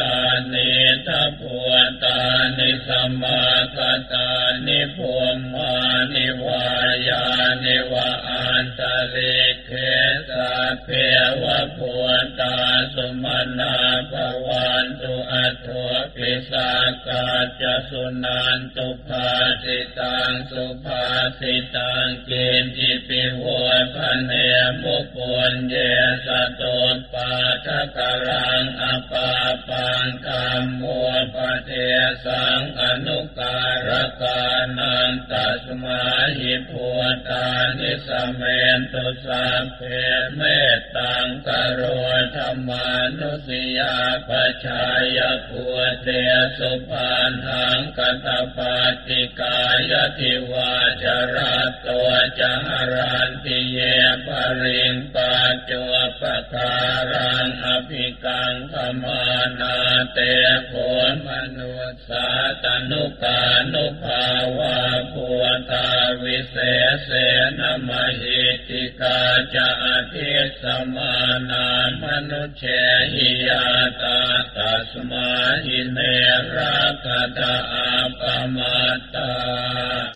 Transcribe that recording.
ตานิทัพพวตานิสมมาคตานิภูมมานิวายานิวะอันตริเคสัพเพวะพวตาสุมานาภวันตุอัตถปิสากาจสุนันตุภาสิตังสุภาสิตังเกณฑิปิโวพันเนมุปุญเยสตุปาทะกรังอปาังกรรมมัวปเทสังอนุการกานันตัสมาหิพัวตานิสเมนตุสัพเพเมตตังกโรธรรมานุสิยาปชายพัวเตสุปานทังกตปาติกายทิวาจรัตตั วจหรันติเยปริงปาจัวปะการังอภิกังขมานาเตโพมนุษสาตนุกานุภาวะปัวตาวิเศษเสนมหิติกาจะอธิสมานามนุเชหิยาตาตัสมาหิเนรักตาอาปมาตา